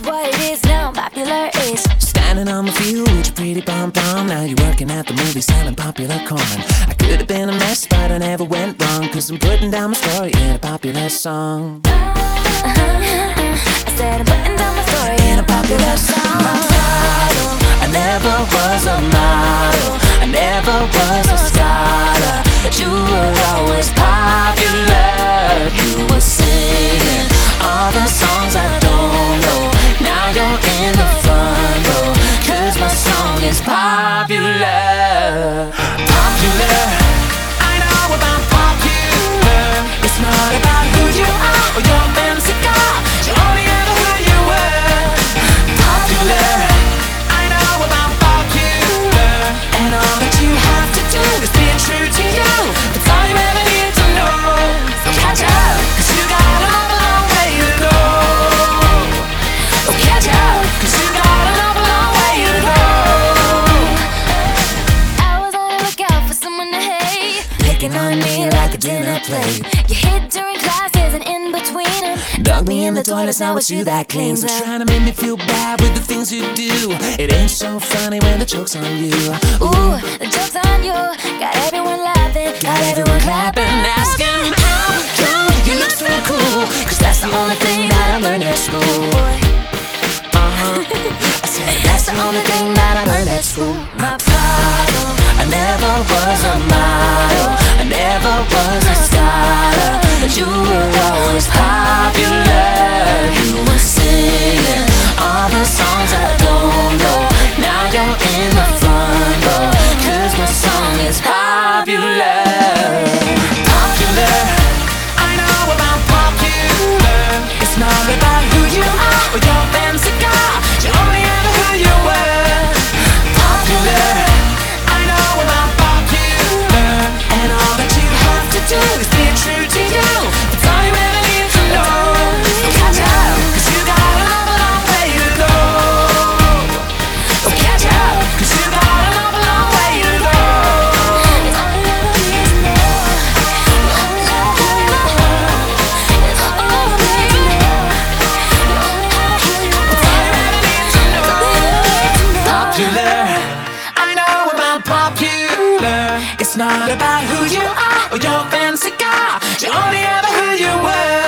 what it is now. Popular is standing on the field with your pretty pom pom. Now you're working at the movie selling popular corn. I could have been a mess, but I never went wrong. Cause I'm putting down my story in a popular song. Uh. I said I'm putting down my story in a popular song. My I never was a model. I never was. Front row. Cause my song is popular. Popular. Dinner plate. You hid during classes and in between 'em. Dug me in the toilets, now it's you that cleans up. Trying to make me feel bad with the things you do. It ain't so funny when the joke's on you. Ooh, the joke's on you. Got everyone laughing, got everyone clapping, asking how come you look so cool. Cause that's the only thing that I learned at school. Uh-huh. I said that's the only thing that I learned at school. My problem. I never was a model. It's only have who you are. It's all you ever need to know. You only ever about not about who you are